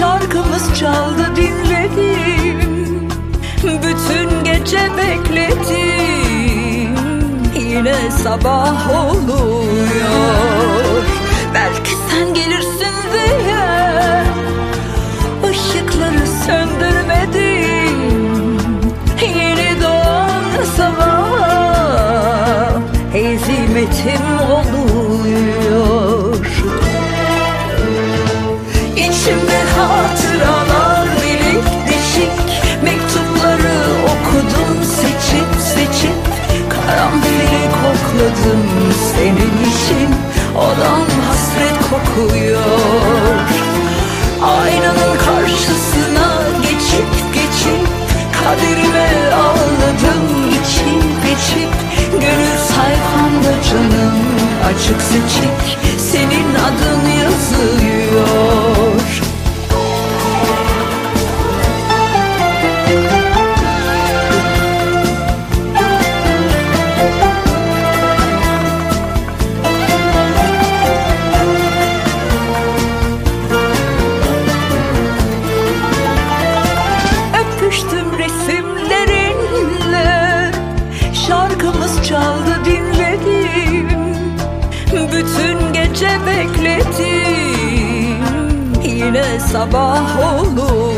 Şarkımız çaldı dinledim. Bütün gece bekledim. Yine sabah oluyor. Belki sen gelirsin diye Işıkları söndürmedim. Yeni doğan sabah Hezimetim senin için Odam hasret kokuyor. Aynanın karşısına geçip geçip Kaderime ağladım içip içip Gönül sayfamda canım açık seçik Senin adın yazıyor Yine sabah oluyor.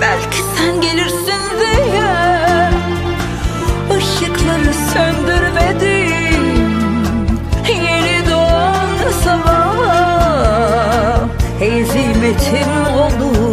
Belki sen gelirsin diye Işıkları söndürmedim. Yeni doğan sabah Hezimetim oluyor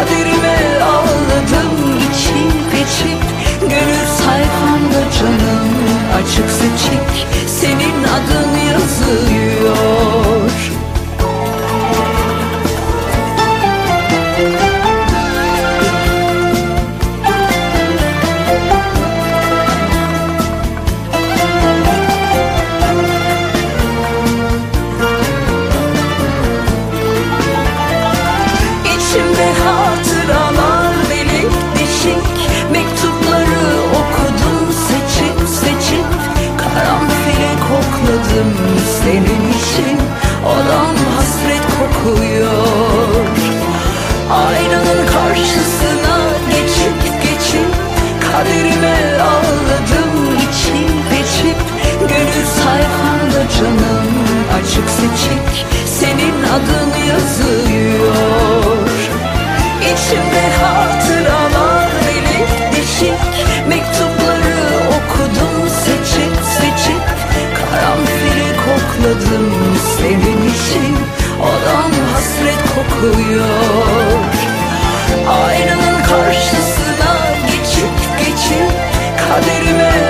Kaderime ağladım. İçip içip Gönül sayfamda canım açık seçik. Senin adın yazıyor. İçimde hatıralar delik deşik. Mektupları okudum seçip seçip. Karanfili kokladım senin için. Odam hasret kokuyor. Aynanın karşısına geçip geçip Kaderime